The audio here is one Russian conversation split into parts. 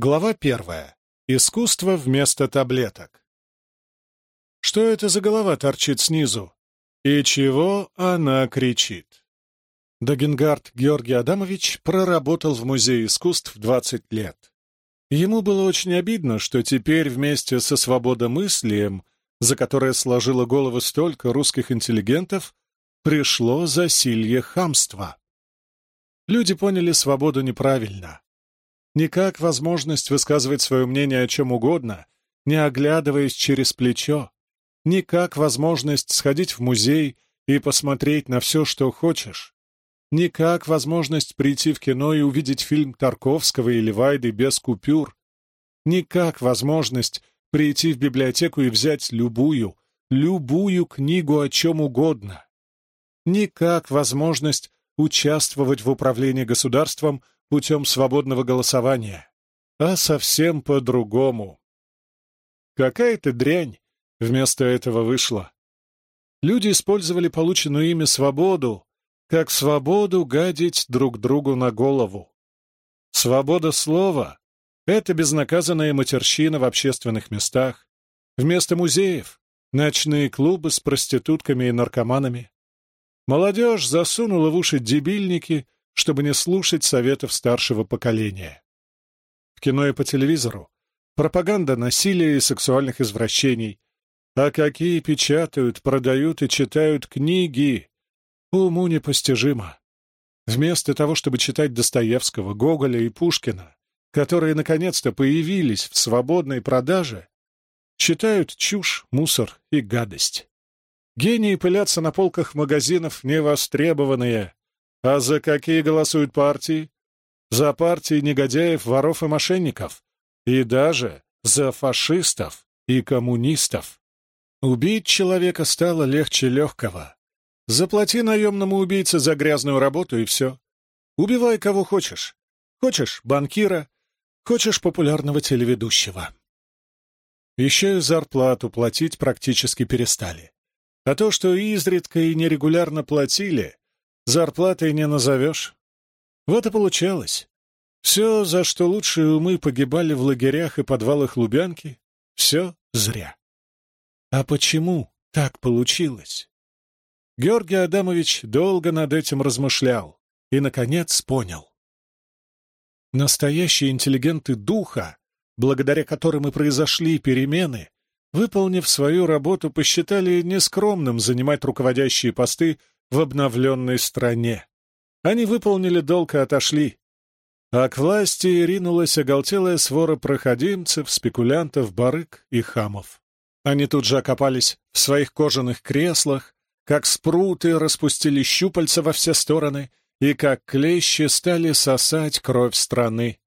Глава первая. Искусство вместо таблеток. Что это за голова торчит снизу? И чего она кричит? Дагенгард Георгий Адамович проработал в Музее искусств 20 лет. Ему было очень обидно, что теперь вместе со свободомыслием, за которое сложило головы столько русских интеллигентов, пришло засилье хамства. Люди поняли свободу неправильно не как возможность высказывать свое мнение о чем угодно, не оглядываясь через плечо, не как возможность сходить в музей и посмотреть на все, что хочешь, не как возможность прийти в кино и увидеть фильм Тарковского или Вайды без купюр, не как возможность прийти в библиотеку и взять любую, любую книгу о чем угодно, не как возможность участвовать в управлении государством путем свободного голосования, а совсем по-другому. Какая-то дрянь вместо этого вышла. Люди использовали полученную ими свободу, как свободу гадить друг другу на голову. Свобода слова — это безнаказанная матерщина в общественных местах. Вместо музеев — ночные клубы с проститутками и наркоманами. Молодежь засунула в уши дебильники — чтобы не слушать советов старшего поколения. В кино и по телевизору пропаганда насилия и сексуальных извращений. А какие печатают, продают и читают книги! Уму непостижимо. Вместо того, чтобы читать Достоевского, Гоголя и Пушкина, которые наконец-то появились в свободной продаже, читают чушь, мусор и гадость. Гении пылятся на полках магазинов невостребованные, а за какие голосуют партии? За партии негодяев, воров и мошенников. И даже за фашистов и коммунистов. Убить человека стало легче легкого. Заплати наемному убийце за грязную работу и все. Убивай кого хочешь. Хочешь — банкира, хочешь — популярного телеведущего. Еще и зарплату платить практически перестали. А то, что изредка и нерегулярно платили, зарплатой не назовешь. Вот и получалось. Все, за что лучшие умы погибали в лагерях и подвалах Лубянки, все зря. А почему так получилось? Георгий Адамович долго над этим размышлял и, наконец, понял. Настоящие интеллигенты духа, благодаря которым и произошли перемены, выполнив свою работу, посчитали нескромным занимать руководящие посты в обновленной стране. Они выполнили долг и отошли. А к власти ринулась оголтелая свора проходимцев, спекулянтов, барык и хамов. Они тут же окопались в своих кожаных креслах, как спруты распустили щупальца во все стороны и как клещи стали сосать кровь страны.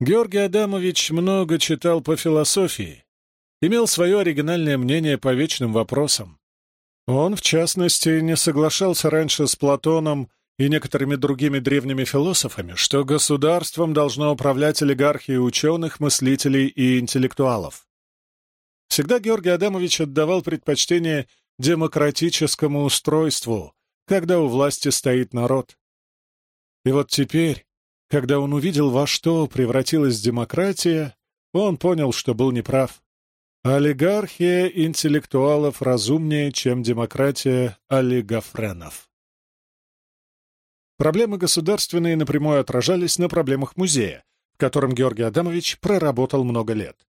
Георгий Адамович много читал по философии, имел свое оригинальное мнение по вечным вопросам. Он, в частности, не соглашался раньше с Платоном и некоторыми другими древними философами, что государством должно управлять олигархия ученых, мыслителей и интеллектуалов. Всегда Георгий Адамович отдавал предпочтение демократическому устройству, когда у власти стоит народ. И вот теперь, когда он увидел, во что превратилась демократия, он понял, что был неправ. Олигархия интеллектуалов разумнее, чем демократия олигофренов. Проблемы государственные напрямую отражались на проблемах музея, в котором Георгий Адамович проработал много лет.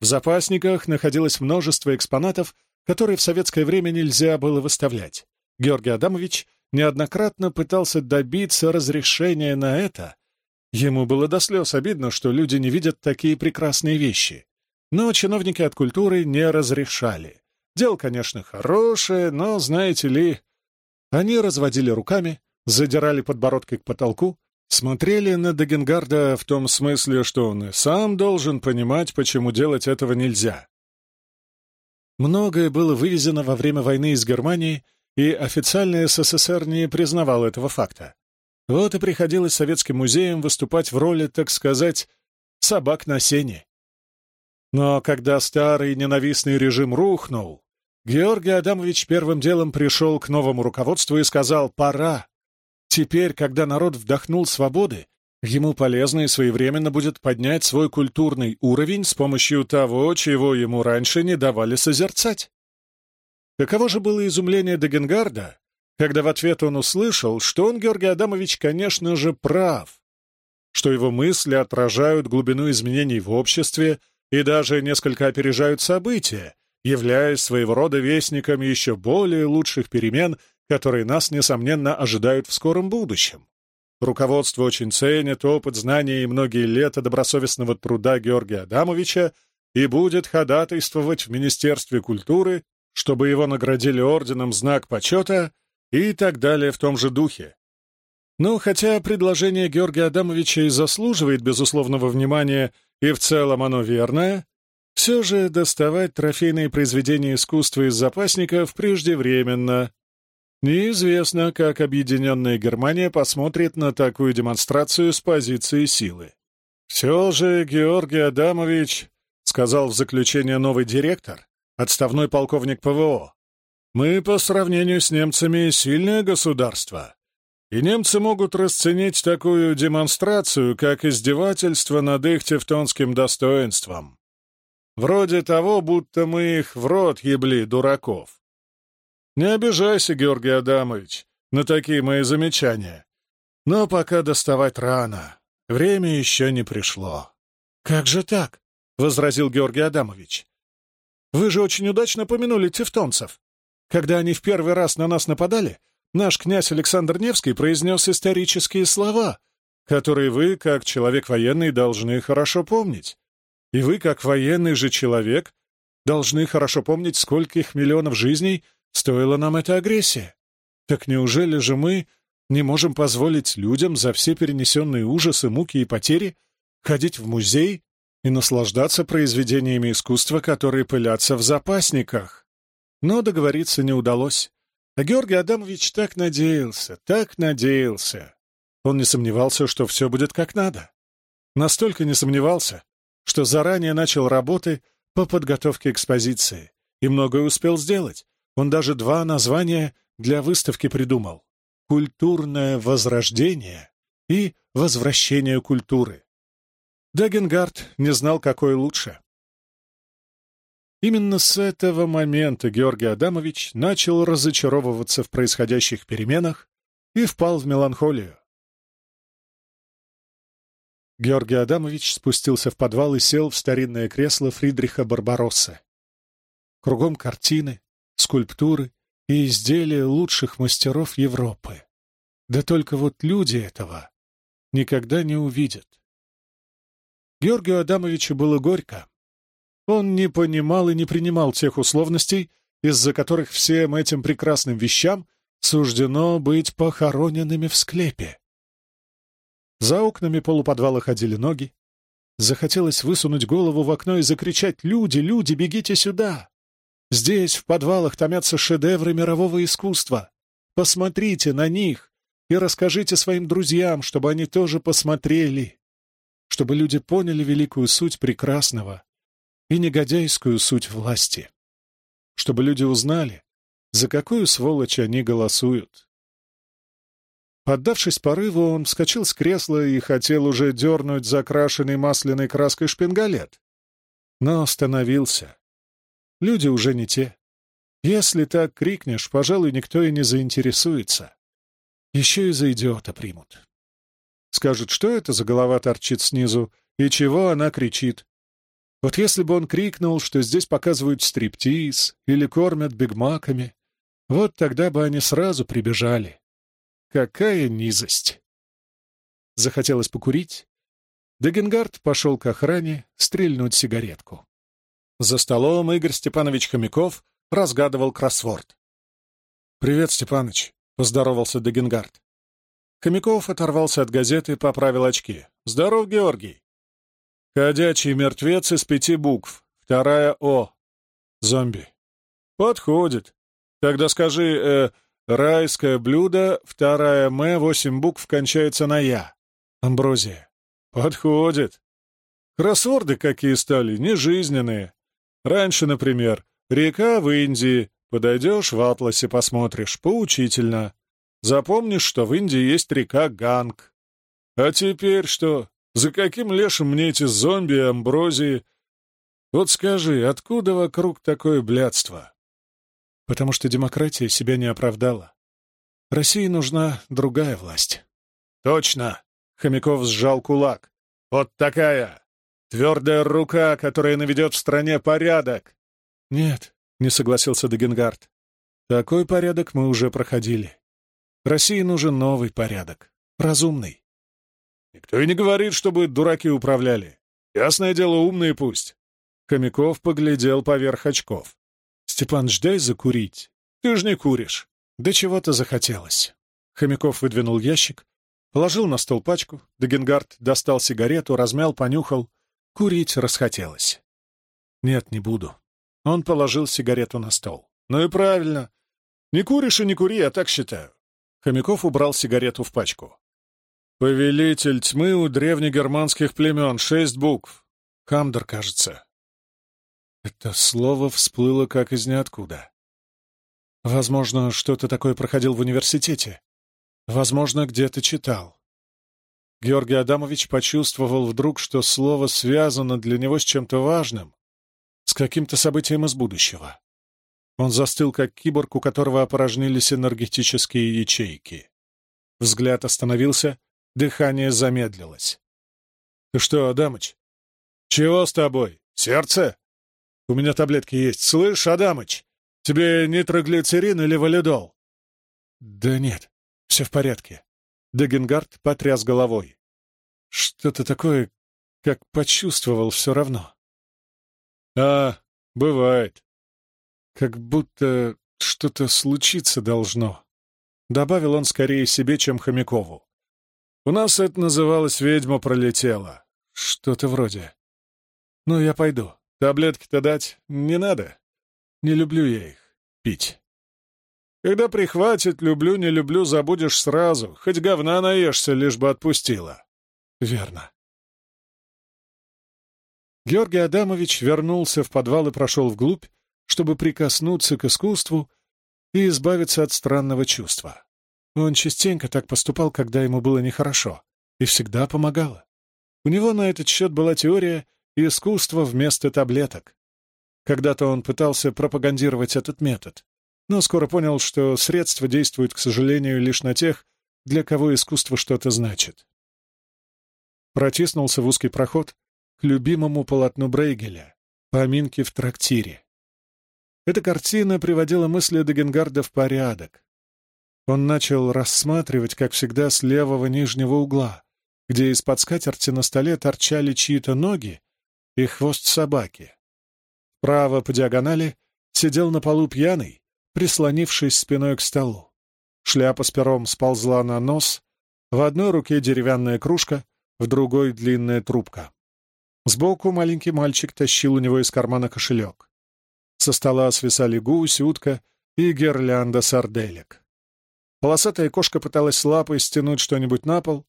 В запасниках находилось множество экспонатов, которые в советское время нельзя было выставлять. Георгий Адамович неоднократно пытался добиться разрешения на это. Ему было до слез обидно, что люди не видят такие прекрасные вещи. Но чиновники от культуры не разрешали. Дело, конечно, хорошее, но, знаете ли... Они разводили руками, задирали подбородкой к потолку, смотрели на Дагенгарда в том смысле, что он и сам должен понимать, почему делать этого нельзя. Многое было вывезено во время войны из Германии, и официальный СССР не признавал этого факта. Вот и приходилось советским музеям выступать в роли, так сказать, собак на сене. Но когда старый ненавистный режим рухнул, Георгий Адамович первым делом пришел к новому руководству и сказал «пора». Теперь, когда народ вдохнул свободы, Ему полезно и своевременно будет поднять свой культурный уровень с помощью того, чего ему раньше не давали созерцать. Каково же было изумление Дегенгарда, когда в ответ он услышал, что он, Георгий Адамович, конечно же, прав, что его мысли отражают глубину изменений в обществе и даже несколько опережают события, являясь своего рода вестником еще более лучших перемен, которые нас, несомненно, ожидают в скором будущем. Руководство очень ценит опыт, знания и многие лета добросовестного труда Георгия Адамовича и будет ходатайствовать в Министерстве культуры, чтобы его наградили орденом «Знак почета» и так далее в том же духе. Ну, хотя предложение Георгия Адамовича и заслуживает безусловного внимания, и в целом оно верное, все же доставать трофейные произведения искусства из запасников преждевременно. Неизвестно, как объединенная Германия посмотрит на такую демонстрацию с позиции силы. «Все же, Георгий Адамович», — сказал в заключение новый директор, отставной полковник ПВО, «мы по сравнению с немцами сильное государство, и немцы могут расценить такую демонстрацию как издевательство над их тевтонским достоинством. Вроде того, будто мы их в рот ебли, дураков. Не обижайся, Георгий Адамович, на такие мои замечания. Но пока доставать рано. Время еще не пришло. «Как же так?» — возразил Георгий Адамович. «Вы же очень удачно помянули тевтонцев. Когда они в первый раз на нас нападали, наш князь Александр Невский произнес исторические слова, которые вы, как человек военный, должны хорошо помнить. И вы, как военный же человек, должны хорошо помнить, скольких миллионов жизней стоила нам эта агрессия. Так неужели же мы не можем позволить людям за все перенесенные ужасы, муки и потери ходить в музей и наслаждаться произведениями искусства, которые пылятся в запасниках? Но договориться не удалось. А Георгий Адамович так надеялся, так надеялся. Он не сомневался, что все будет как надо. Настолько не сомневался, что заранее начал работы по подготовке экспозиции и многое успел сделать. Он даже два названия для выставки придумал — «Культурное возрождение» и «Возвращение культуры». Дагенгард не знал, какой лучше. Именно с этого момента Георгий Адамович начал разочаровываться в происходящих переменах и впал в меланхолию. Георгий Адамович спустился в подвал и сел в старинное кресло Фридриха Барбаросса. Кругом картины, скульптуры и изделия лучших мастеров Европы. Да только вот люди этого никогда не увидят. Георгию Адамовичу было горько. Он не понимал и не принимал тех условностей, из-за которых всем этим прекрасным вещам суждено быть похороненными в склепе. За окнами полуподвала ходили ноги. Захотелось высунуть голову в окно и закричать «Люди, люди, бегите сюда!» Здесь, в подвалах, томятся шедевры мирового искусства. Посмотрите на них и расскажите своим друзьям, чтобы они тоже посмотрели, чтобы люди поняли великую суть прекрасного и негодяйскую суть власти, чтобы люди узнали, за какую сволочь они голосуют. Поддавшись порыву, он вскочил с кресла и хотел уже дернуть закрашенный масляной краской шпингалет. Но остановился. Люди уже не те. Если так крикнешь, пожалуй, никто и не заинтересуется. Еще и за идиота примут. Скажут, что это за голова торчит снизу, и чего она кричит. Вот если бы он крикнул, что здесь показывают стриптиз или кормят бигмаками, вот тогда бы они сразу прибежали. Какая низость! Захотелось покурить. Дегенгард пошел к охране стрельнуть сигаретку. За столом Игорь Степанович Хомяков разгадывал кроссворд. «Привет, Степаныч», — поздоровался Дегенгард. Хомяков оторвался от газеты и поправил очки. «Здоров, Георгий!» «Ходячий мертвец из пяти букв. Вторая О. Зомби». «Подходит. Тогда скажи, э, Райское блюдо, вторая «М», восемь букв кончается на «Я». Амброзия. Подходит. Кроссворды какие стали, нежизненные. Раньше, например, река в Индии. Подойдешь, в атласе посмотришь, поучительно. Запомнишь, что в Индии есть река Ганг. А теперь что? За каким лешим мне эти зомби и амброзии? Вот скажи, откуда вокруг такое блядство? Потому что демократия себя не оправдала. России нужна другая власть. Точно! Хомяков сжал кулак. Вот такая! Твердая рука, которая наведет в стране порядок. Нет, не согласился Дегенгард. Такой порядок мы уже проходили. России нужен новый порядок. Разумный. Никто и не говорит, чтобы дураки управляли. Ясное дело, умные пусть. Хомяков поглядел поверх очков. «Степан, дай закурить. Ты ж не куришь». Да чего-то захотелось. Хомяков выдвинул ящик, положил на стол пачку, Дегенгард достал сигарету, размял, понюхал. Курить расхотелось. «Нет, не буду». Он положил сигарету на стол. «Ну и правильно. Не куришь и не кури, я так считаю». Хомяков убрал сигарету в пачку. «Повелитель тьмы у древнегерманских племен. Шесть букв. Хамдер, кажется». Это слово всплыло как из ниоткуда. Возможно, что-то такое проходил в университете. Возможно, где-то читал. Георгий Адамович почувствовал вдруг, что слово связано для него с чем-то важным, с каким-то событием из будущего. Он застыл, как киборг, у которого опорожнились энергетические ячейки. Взгляд остановился, дыхание замедлилось. «Ты что, Адамыч? Чего с тобой? Сердце? У меня таблетки есть. Слышь, Адамыч, Тебе нитроглицерин или валидол?» «Да нет, все в порядке». Дегенгард потряс головой. «Что-то такое, как почувствовал все равно». «А, бывает. Как будто что-то случиться должно», — добавил он скорее себе, чем Хомякову. «У нас это называлось «ведьма пролетела». Что-то вроде. Ну, я пойду. Таблетки-то дать не надо?» Не люблю я их пить. Когда прихватит, люблю, не люблю, забудешь сразу. Хоть говна наешься, лишь бы отпустила. Верно. Георгий Адамович вернулся в подвал и прошел вглубь, чтобы прикоснуться к искусству и избавиться от странного чувства. Он частенько так поступал, когда ему было нехорошо, и всегда помогало. У него на этот счет была теория искусства вместо таблеток. Когда-то он пытался пропагандировать этот метод, но скоро понял, что средства действуют, к сожалению, лишь на тех, для кого искусство что-то значит. Протиснулся в узкий проход к любимому полотну Брейгеля «Поминки в трактире». Эта картина приводила мысли Дегенгарда в порядок. Он начал рассматривать, как всегда, с левого нижнего угла, где из-под скатерти на столе торчали чьи-то ноги и хвост собаки. Право по диагонали сидел на полу пьяный, прислонившись спиной к столу. Шляпа с пером сползла на нос, в одной руке деревянная кружка, в другой — длинная трубка. Сбоку маленький мальчик тащил у него из кармана кошелек. Со стола свисали гусь, утка и гирлянда сарделек. Полосатая кошка пыталась лапой стянуть что-нибудь на пол.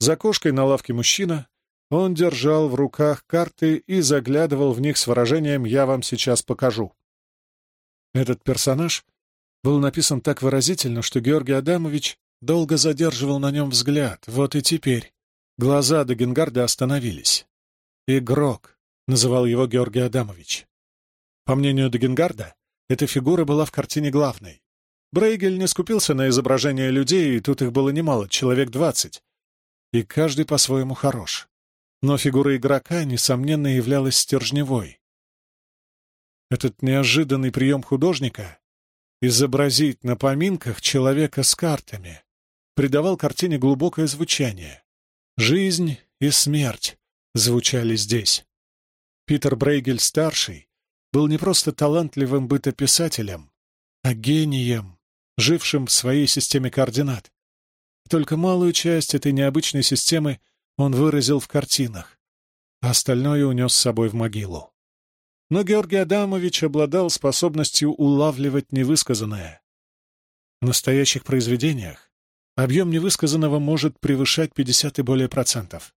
За кошкой на лавке мужчина, он держал в руках карты и заглядывал в них с выражением «я вам сейчас покажу». Этот персонаж был написан так выразительно, что Георгий Адамович долго задерживал на нем взгляд. Вот и теперь глаза Дагенгарда остановились. «Игрок», — называл его Георгий Адамович. По мнению Дагенгарда, эта фигура была в картине главной. Брейгель не скупился на изображение людей, и тут их было немало, человек двадцать. И каждый по-своему хорош но фигура игрока, несомненно, являлась стержневой. Этот неожиданный прием художника — изобразить на поминках человека с картами — придавал картине глубокое звучание. Жизнь и смерть звучали здесь. Питер Брейгель-старший был не просто талантливым бытописателем, а гением, жившим в своей системе координат. Только малую часть этой необычной системы — он выразил в картинах, а остальное унес с собой в могилу. Но Георгий Адамович обладал способностью улавливать невысказанное. В настоящих произведениях объем невысказанного может превышать 50 и более процентов.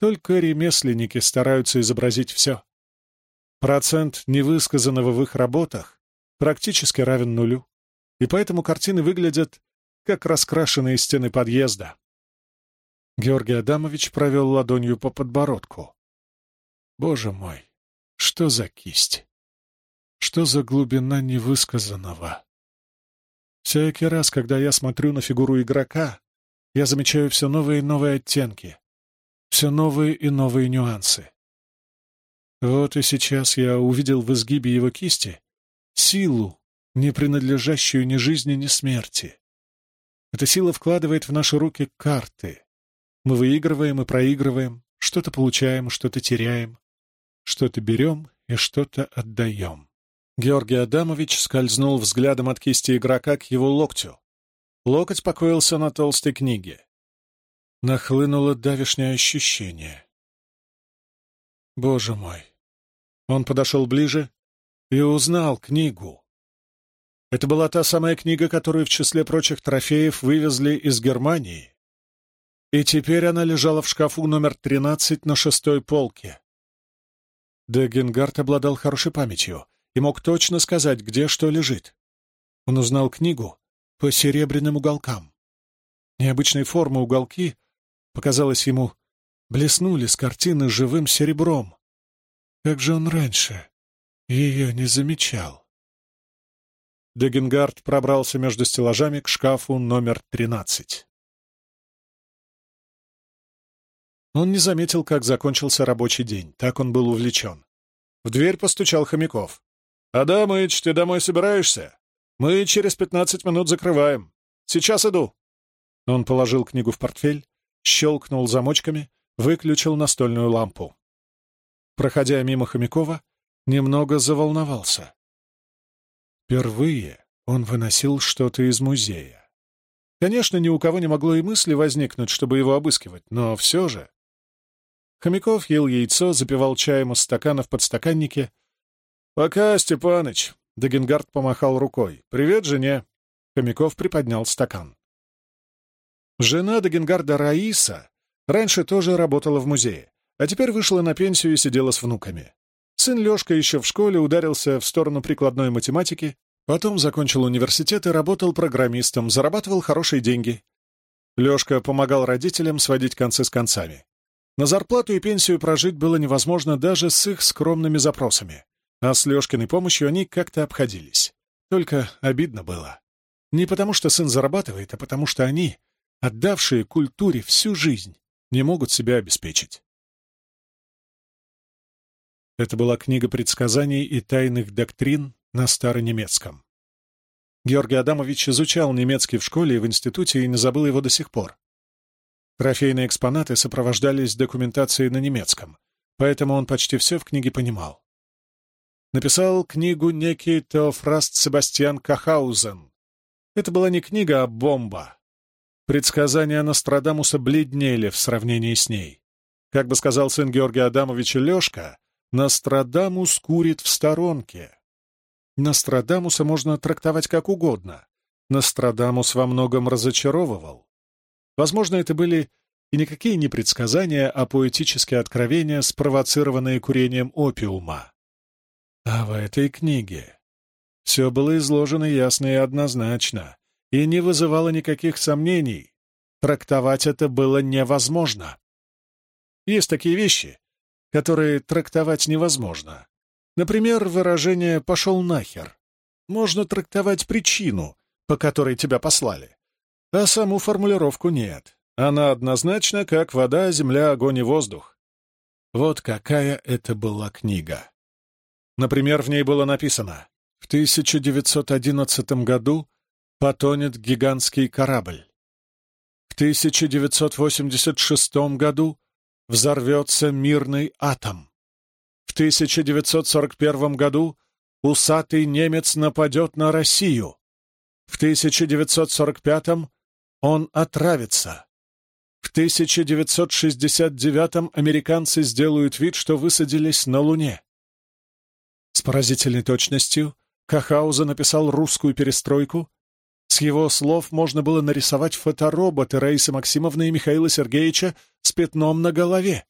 Только ремесленники стараются изобразить все. Процент невысказанного в их работах практически равен нулю, и поэтому картины выглядят как раскрашенные стены подъезда. Георгий Адамович провел ладонью по подбородку. Боже мой, что за кисть? Что за глубина невысказанного? Всякий раз, когда я смотрю на фигуру игрока, я замечаю все новые и новые оттенки, все новые и новые нюансы. Вот и сейчас я увидел в изгибе его кисти силу, не принадлежащую ни жизни, ни смерти. Эта сила вкладывает в наши руки карты. Мы выигрываем и проигрываем, что-то получаем, что-то теряем, что-то берем и что-то отдаем. Георгий Адамович скользнул взглядом от кисти игрока к его локтю. Локоть покоился на толстой книге. Нахлынуло давишнее ощущение. Боже мой! Он подошел ближе и узнал книгу. Это была та самая книга, которую в числе прочих трофеев вывезли из Германии. И теперь она лежала в шкафу номер 13 на шестой полке. Дегенгард обладал хорошей памятью и мог точно сказать, где что лежит. Он узнал книгу по серебряным уголкам. Необычной формы уголки, показалось ему, блеснули с картины живым серебром. Как же он раньше ее не замечал? Дегенгард пробрался между стеллажами к шкафу номер тринадцать. Он не заметил, как закончился рабочий день, так он был увлечен. В дверь постучал Хомяков. «Адамыч, ты домой собираешься? Мы через пятнадцать минут закрываем. Сейчас иду». Он положил книгу в портфель, щелкнул замочками, выключил настольную лампу. Проходя мимо Хомякова, немного заволновался. Впервые он выносил что-то из музея. Конечно, ни у кого не могло и мысли возникнуть, чтобы его обыскивать, но все же. Хомяков ел яйцо, запивал чаем из стакана в подстаканнике, «Пока, Степаныч!» — Дагенгард помахал рукой. «Привет жене!» Хомяков приподнял стакан. Жена Дагенгарда Раиса раньше тоже работала в музее, а теперь вышла на пенсию и сидела с внуками. Сын Лешка еще в школе ударился в сторону прикладной математики, потом закончил университет и работал программистом, зарабатывал хорошие деньги. Лешка помогал родителям сводить концы с концами. На зарплату и пенсию прожить было невозможно даже с их скромными запросами. А с Лёшкиной помощью они как-то обходились. Только обидно было. Не потому, что сын зарабатывает, а потому, что они, отдавшие культуре всю жизнь, не могут себя обеспечить. Это была книга предсказаний и тайных доктрин на старонемецком. Георгий Адамович изучал немецкий в школе и в институте и не забыл его до сих пор. Трофейные экспонаты сопровождались документацией на немецком, поэтому он почти все в книге понимал написал книгу некий Теофраст Себастьян Кахаузен. Это была не книга, а бомба. Предсказания Нострадамуса бледнели в сравнении с ней. Как бы сказал сын Георгия Адамовича Лешка, Нострадамус курит в сторонке. Нострадамуса можно трактовать как угодно. Нострадамус во многом разочаровывал. Возможно, это были и никакие не предсказания, а поэтические откровения, спровоцированные курением опиума. А в этой книге все было изложено ясно и однозначно, и не вызывало никаких сомнений. Трактовать это было невозможно. Есть такие вещи, которые трактовать невозможно. Например, выражение «пошел нахер». Можно трактовать причину, по которой тебя послали, а саму формулировку нет. Она однозначна, как вода, земля, огонь и воздух. Вот какая это была книга. Например, в ней было написано «В 1911 году потонет гигантский корабль. В 1986 году взорвется мирный атом. В 1941 году усатый немец нападет на Россию. В 1945 он отравится. В 1969 американцы сделают вид, что высадились на Луне. С поразительной точностью Кахауза написал русскую перестройку. С его слов можно было нарисовать фотороботы Раисы Максимовны и Михаила Сергеевича с пятном на голове.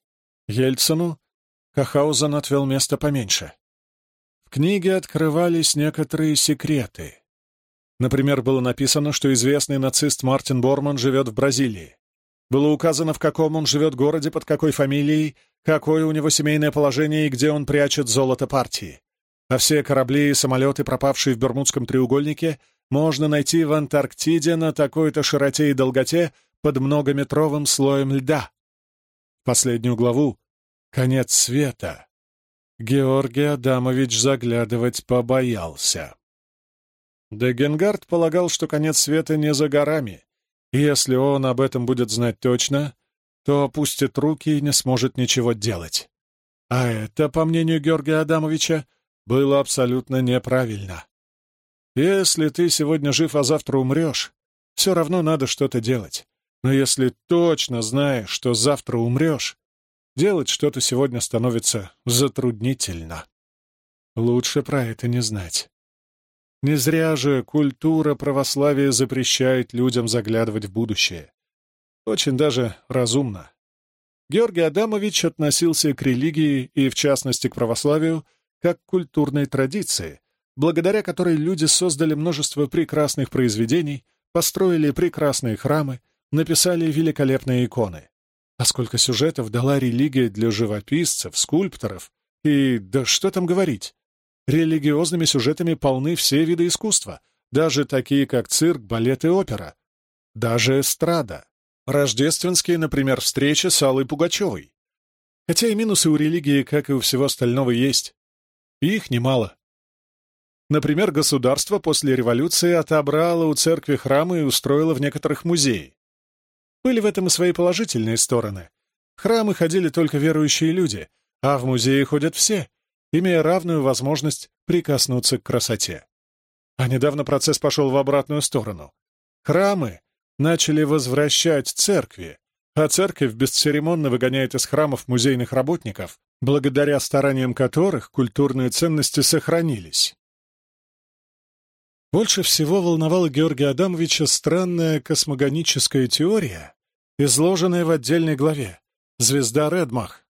Ельцину Кахаузен отвел место поменьше. В книге открывались некоторые секреты. Например, было написано, что известный нацист Мартин Борман живет в Бразилии. Было указано, в каком он живет городе, под какой фамилией, какое у него семейное положение и где он прячет золото партии. А все корабли и самолеты, пропавшие в Бермудском треугольнике, можно найти в Антарктиде на такой-то широте и долготе под многометровым слоем льда. Последнюю главу «Конец света» Георгий Адамович заглядывать побоялся. Дегенгард полагал, что конец света не за горами, и если он об этом будет знать точно, то опустит руки и не сможет ничего делать. А это, по мнению Георгия Адамовича, было абсолютно неправильно. Если ты сегодня жив, а завтра умрешь, все равно надо что-то делать. Но если точно знаешь, что завтра умрешь, делать что-то сегодня становится затруднительно. Лучше про это не знать. Не зря же культура православия запрещает людям заглядывать в будущее. Очень даже разумно. Георгий Адамович относился к религии и, в частности, к православию, как к культурной традиции, благодаря которой люди создали множество прекрасных произведений, построили прекрасные храмы, написали великолепные иконы. А сколько сюжетов дала религия для живописцев, скульпторов и, да что там говорить, Религиозными сюжетами полны все виды искусства, даже такие, как цирк, балет и опера. Даже эстрада. Рождественские, например, встречи с Аллой Пугачевой. Хотя и минусы у религии, как и у всего остального, есть. И их немало. Например, государство после революции отобрало у церкви храмы и устроило в некоторых музеи. Были в этом и свои положительные стороны. В храмы ходили только верующие люди, а в музеи ходят все, имея равную возможность прикоснуться к красоте. А недавно процесс пошел в обратную сторону. Храмы начали возвращать церкви, а церковь бесцеремонно выгоняет из храмов музейных работников, благодаря стараниям которых культурные ценности сохранились. Больше всего волновала Георгия Адамовича странная космогоническая теория, изложенная в отдельной главе «Звезда Редмах»,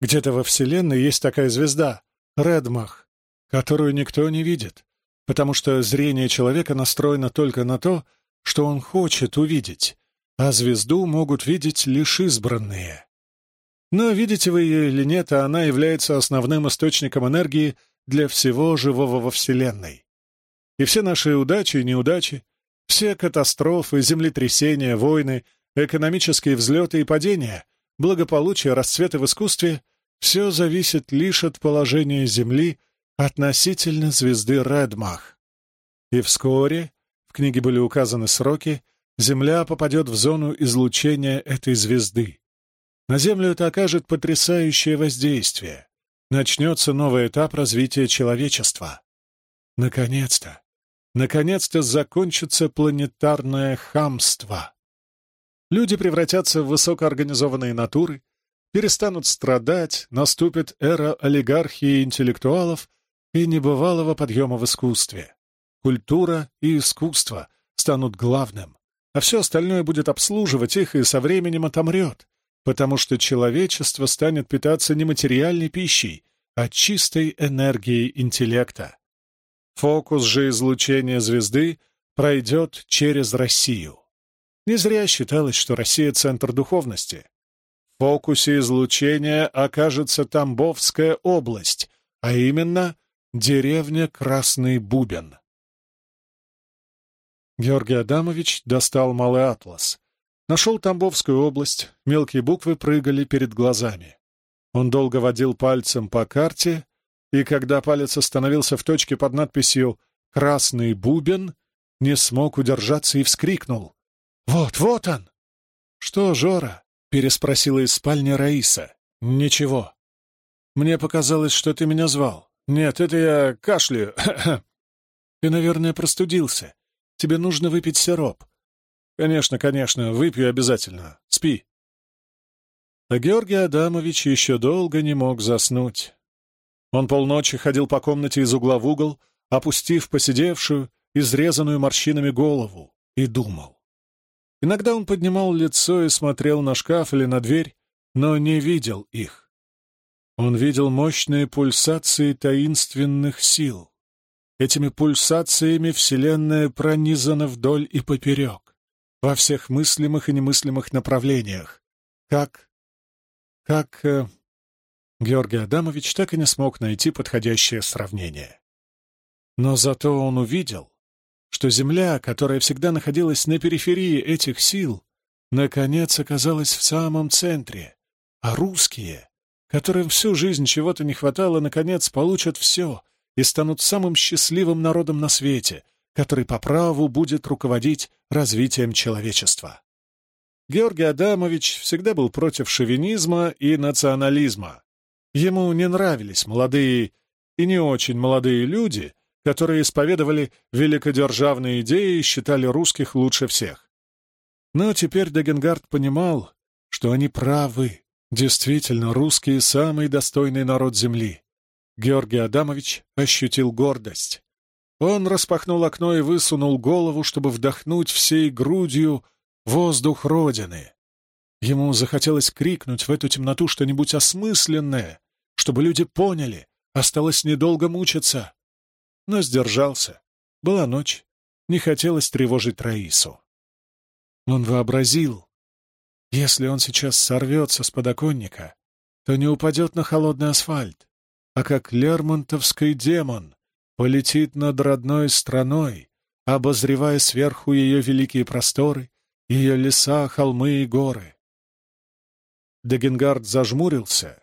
где-то во Вселенной есть такая звезда — Редмах, которую никто не видит, потому что зрение человека настроено только на то, что он хочет увидеть, а звезду могут видеть лишь избранные. Но видите вы ее или нет, а она является основным источником энергии для всего живого во Вселенной. И все наши удачи и неудачи, все катастрофы, землетрясения, войны, экономические взлеты и падения — благополучие, расцветы в искусстве — все зависит лишь от положения Земли относительно звезды Редмах. И вскоре, в книге были указаны сроки, Земля попадет в зону излучения этой звезды. На Землю это окажет потрясающее воздействие. Начнется новый этап развития человечества. Наконец-то, наконец-то закончится планетарное хамство. Люди превратятся в высокоорганизованные натуры, перестанут страдать, наступит эра олигархии интеллектуалов и небывалого подъема в искусстве. Культура и искусство станут главным, а все остальное будет обслуживать их и со временем отомрет, потому что человечество станет питаться не материальной пищей, а чистой энергией интеллекта. Фокус же излучения звезды пройдет через Россию. Не зря считалось, что Россия — центр духовности. В фокусе излучения окажется Тамбовская область, а именно деревня Красный Бубен. Георгий Адамович достал малый атлас. Нашел Тамбовскую область, мелкие буквы прыгали перед глазами. Он долго водил пальцем по карте, и когда палец остановился в точке под надписью «Красный Бубен», не смог удержаться и вскрикнул. «Вот, вот он!» «Что, Жора?» — переспросила из спальни Раиса. «Ничего. Мне показалось, что ты меня звал. Нет, это я кашляю. Ты, наверное, простудился. Тебе нужно выпить сироп». «Конечно, конечно, выпью обязательно. Спи». А Георгий Адамович еще долго не мог заснуть. Он полночи ходил по комнате из угла в угол, опустив посидевшую, изрезанную морщинами голову, и думал. Иногда он поднимал лицо и смотрел на шкаф или на дверь, но не видел их. Он видел мощные пульсации таинственных сил. Этими пульсациями Вселенная пронизана вдоль и поперек. во всех мыслимых и немыслимых направлениях. Как... как... Э... Георгий Адамович так и не смог найти подходящее сравнение. Но зато он увидел, что Земля, которая всегда находилась на периферии этих сил, наконец оказалась в самом центре, а русские, которым всю жизнь чего-то не хватало, наконец получат все и станут самым счастливым народом на свете, который по праву будет руководить развитием человечества. Георгий Адамович всегда был против шовинизма и национализма. Ему не нравились молодые и не очень молодые люди, которые исповедовали великодержавные идеи и считали русских лучше всех. Но теперь Дагенгард понимал, что они правы. Действительно, русские — самый достойный народ Земли. Георгий Адамович ощутил гордость. Он распахнул окно и высунул голову, чтобы вдохнуть всей грудью воздух Родины. Ему захотелось крикнуть в эту темноту что-нибудь осмысленное, чтобы люди поняли, осталось недолго мучиться. Но сдержался. Была ночь, не хотелось тревожить Раису. Он вообразил, если он сейчас сорвется с подоконника, то не упадет на холодный асфальт, а как лермонтовский демон полетит над родной страной, обозревая сверху ее великие просторы, ее леса, холмы и горы. Дегенгард зажмурился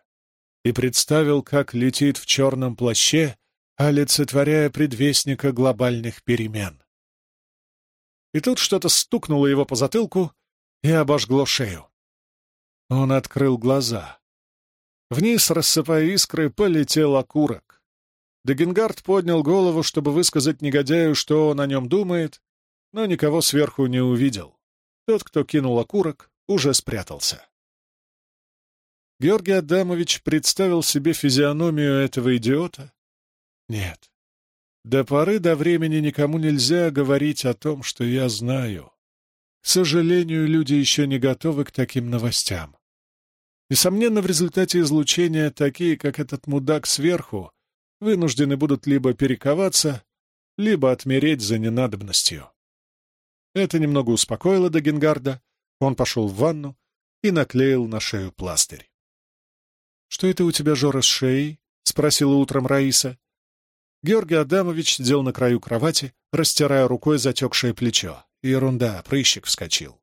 и представил, как летит в черном плаще, олицетворяя предвестника глобальных перемен. И тут что-то стукнуло его по затылку и обожгло шею. Он открыл глаза. Вниз, рассыпая искры, полетел окурок. Дегенгард поднял голову, чтобы высказать негодяю, что он о нем думает, но никого сверху не увидел. Тот, кто кинул окурок, уже спрятался. Георгий Адамович представил себе физиономию этого идиота? Нет. До поры до времени никому нельзя говорить о том, что я знаю. К сожалению, люди еще не готовы к таким новостям. Несомненно, в результате излучения такие, как этот мудак сверху, вынуждены будут либо перековаться, либо отмереть за ненадобностью. Это немного успокоило Дагенгарда. Он пошел в ванну и наклеил на шею пластырь. «Что это у тебя, Жора, с шеей?» — спросила утром Раиса. Георгий Адамович сидел на краю кровати, растирая рукой затекшее плечо. Ерунда, прыщик вскочил.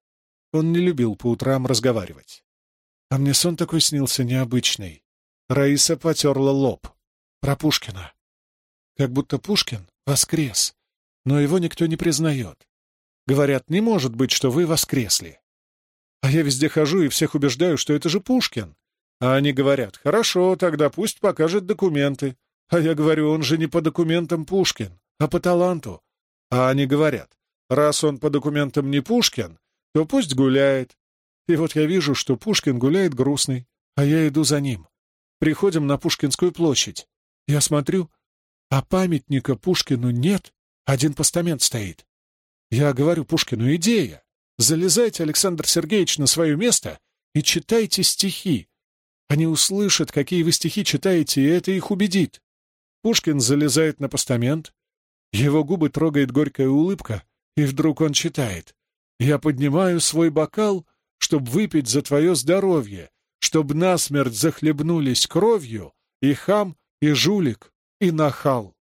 Он не любил по утрам разговаривать. А мне сон такой снился необычный. Раиса потерла лоб про Пушкина. Как будто Пушкин воскрес, но его никто не признает. Говорят, не может быть, что вы воскресли. А я везде хожу и всех убеждаю, что это же Пушкин. А они говорят, хорошо, тогда пусть покажет документы. А я говорю, он же не по документам Пушкин, а по таланту. А они говорят, раз он по документам не Пушкин, то пусть гуляет. И вот я вижу, что Пушкин гуляет грустный, а я иду за ним. Приходим на Пушкинскую площадь. Я смотрю, а памятника Пушкину нет, один постамент стоит. Я говорю Пушкину, идея. Залезайте, Александр Сергеевич, на свое место и читайте стихи. Они услышат, какие вы стихи читаете, и это их убедит. Пушкин залезает на постамент, его губы трогает горькая улыбка, и вдруг он читает. «Я поднимаю свой бокал, чтобы выпить за твое здоровье, чтобы насмерть захлебнулись кровью, и хам и жулик, и нахал.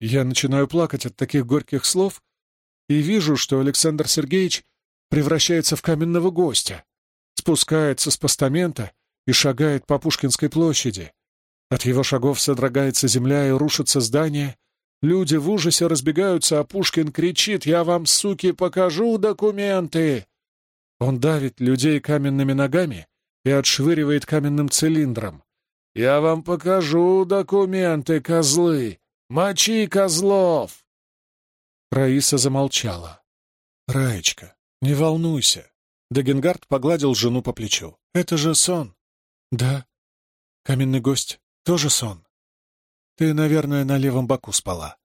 Я начинаю плакать от таких горьких слов и вижу, что Александр Сергеевич превращается в каменного гостя, спускается с постамента и шагает по Пушкинской площади. От его шагов содрогается земля и рушится здание. Люди в ужасе разбегаются, а Пушкин кричит «Я вам, суки, покажу документы!» Он давит людей каменными ногами и отшвыривает каменным цилиндром. Я вам покажу документы, козлы! Мочи козлов!» Раиса замолчала. «Раечка, не волнуйся!» Дагенгард погладил жену по плечу. «Это же сон!» «Да. Каменный гость. Тоже сон. Ты, наверное, на левом боку спала.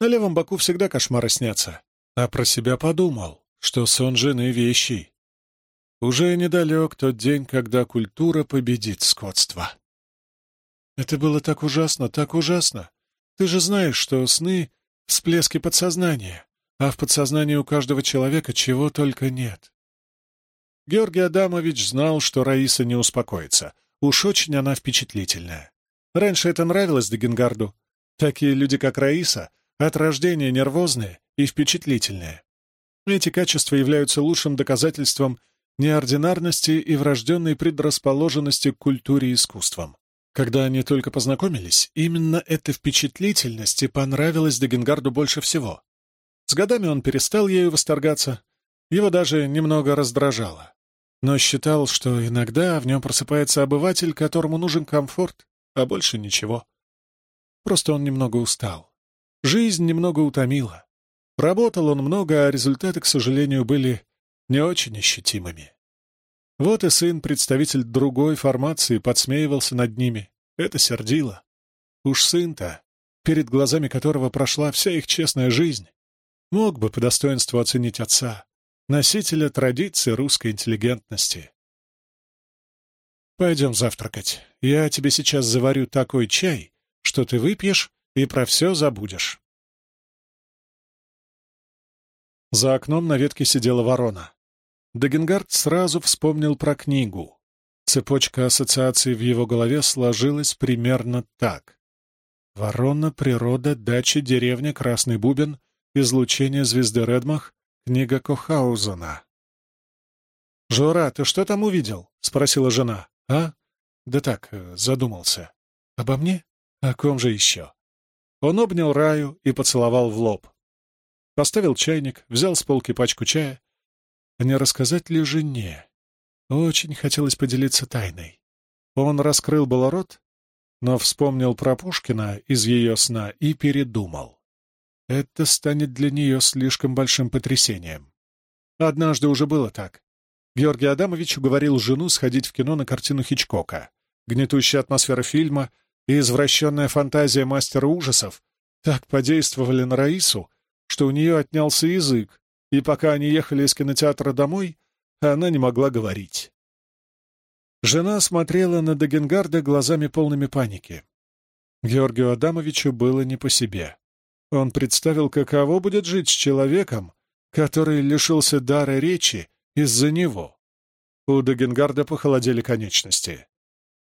На левом боку всегда кошмары снятся. А про себя подумал, что сон жены вещий. Уже недалек тот день, когда культура победит скотство. Это было так ужасно, так ужасно. Ты же знаешь, что сны — всплески подсознания. а в подсознании у каждого человека чего только нет. Георгий Адамович знал, что Раиса не успокоится. Уж очень она впечатлительная. Раньше это нравилось Дегенгарду. Такие люди, как Раиса, от рождения нервозные и впечатлительные. Эти качества являются лучшим доказательством неординарности и врожденной предрасположенности к культуре и искусствам. Когда они только познакомились, именно эта впечатлительность и понравилась Дегенгарду больше всего. С годами он перестал ею восторгаться, его даже немного раздражало. Но считал, что иногда в нем просыпается обыватель, которому нужен комфорт, а больше ничего. Просто он немного устал. Жизнь немного утомила. Работал он много, а результаты, к сожалению, были не очень ощутимыми. Вот и сын, представитель другой формации, подсмеивался над ними. Это сердило. Уж сын-то, перед глазами которого прошла вся их честная жизнь, мог бы по достоинству оценить отца, носителя традиций русской интеллигентности. «Пойдем завтракать. Я тебе сейчас заварю такой чай, что ты выпьешь и про все забудешь». За окном на ветке сидела ворона. Дагенгард сразу вспомнил про книгу. Цепочка ассоциаций в его голове сложилась примерно так. Ворона, природа, дача, деревня, Красный Бубен, излучение звезды Редмах, книга Кохаузена. «Жора, ты что там увидел?» — спросила жена. «А? Да так, э, задумался. Обо мне? О ком же еще?» Он обнял Раю и поцеловал в лоб. Поставил чайник, взял с полки пачку чая. Не рассказать ли жене? Очень хотелось поделиться тайной. Он раскрыл было рот, но вспомнил про Пушкина из ее сна и передумал. Это станет для нее слишком большим потрясением. Однажды уже было так. Георгий Адамович уговорил жену сходить в кино на картину Хичкока. Гнетущая атмосфера фильма и извращенная фантазия мастера ужасов так подействовали на Раису, что у нее отнялся язык, и пока они ехали из кинотеатра домой, она не могла говорить. Жена смотрела на Дагенгарда глазами полными паники. Георгию Адамовичу было не по себе. Он представил, каково будет жить с человеком, который лишился дара речи из-за него. У Дагенгарда похолодели конечности.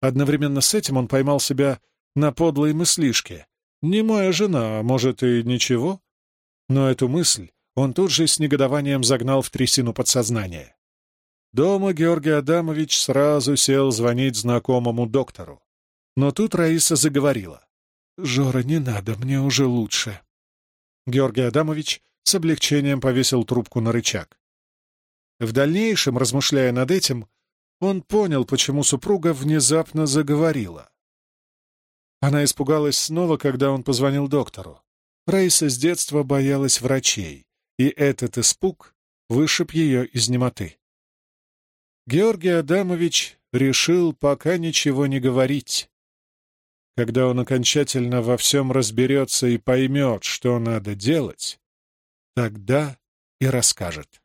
Одновременно с этим он поймал себя на подлой мыслишке. «Не моя жена, а может, и ничего?» Но эту мысль он тут же с негодованием загнал в трясину подсознания. Дома Георгий Адамович сразу сел звонить знакомому доктору. Но тут Раиса заговорила. «Жора, не надо, мне уже лучше». Георгий Адамович с облегчением повесил трубку на рычаг. В дальнейшем, размышляя над этим, он понял, почему супруга внезапно заговорила. Она испугалась снова, когда он позвонил доктору. Раиса с детства боялась врачей, и этот испуг вышиб ее из немоты. Георгий Адамович решил пока ничего не говорить. Когда он окончательно во всем разберется и поймет, что надо делать, тогда и расскажет.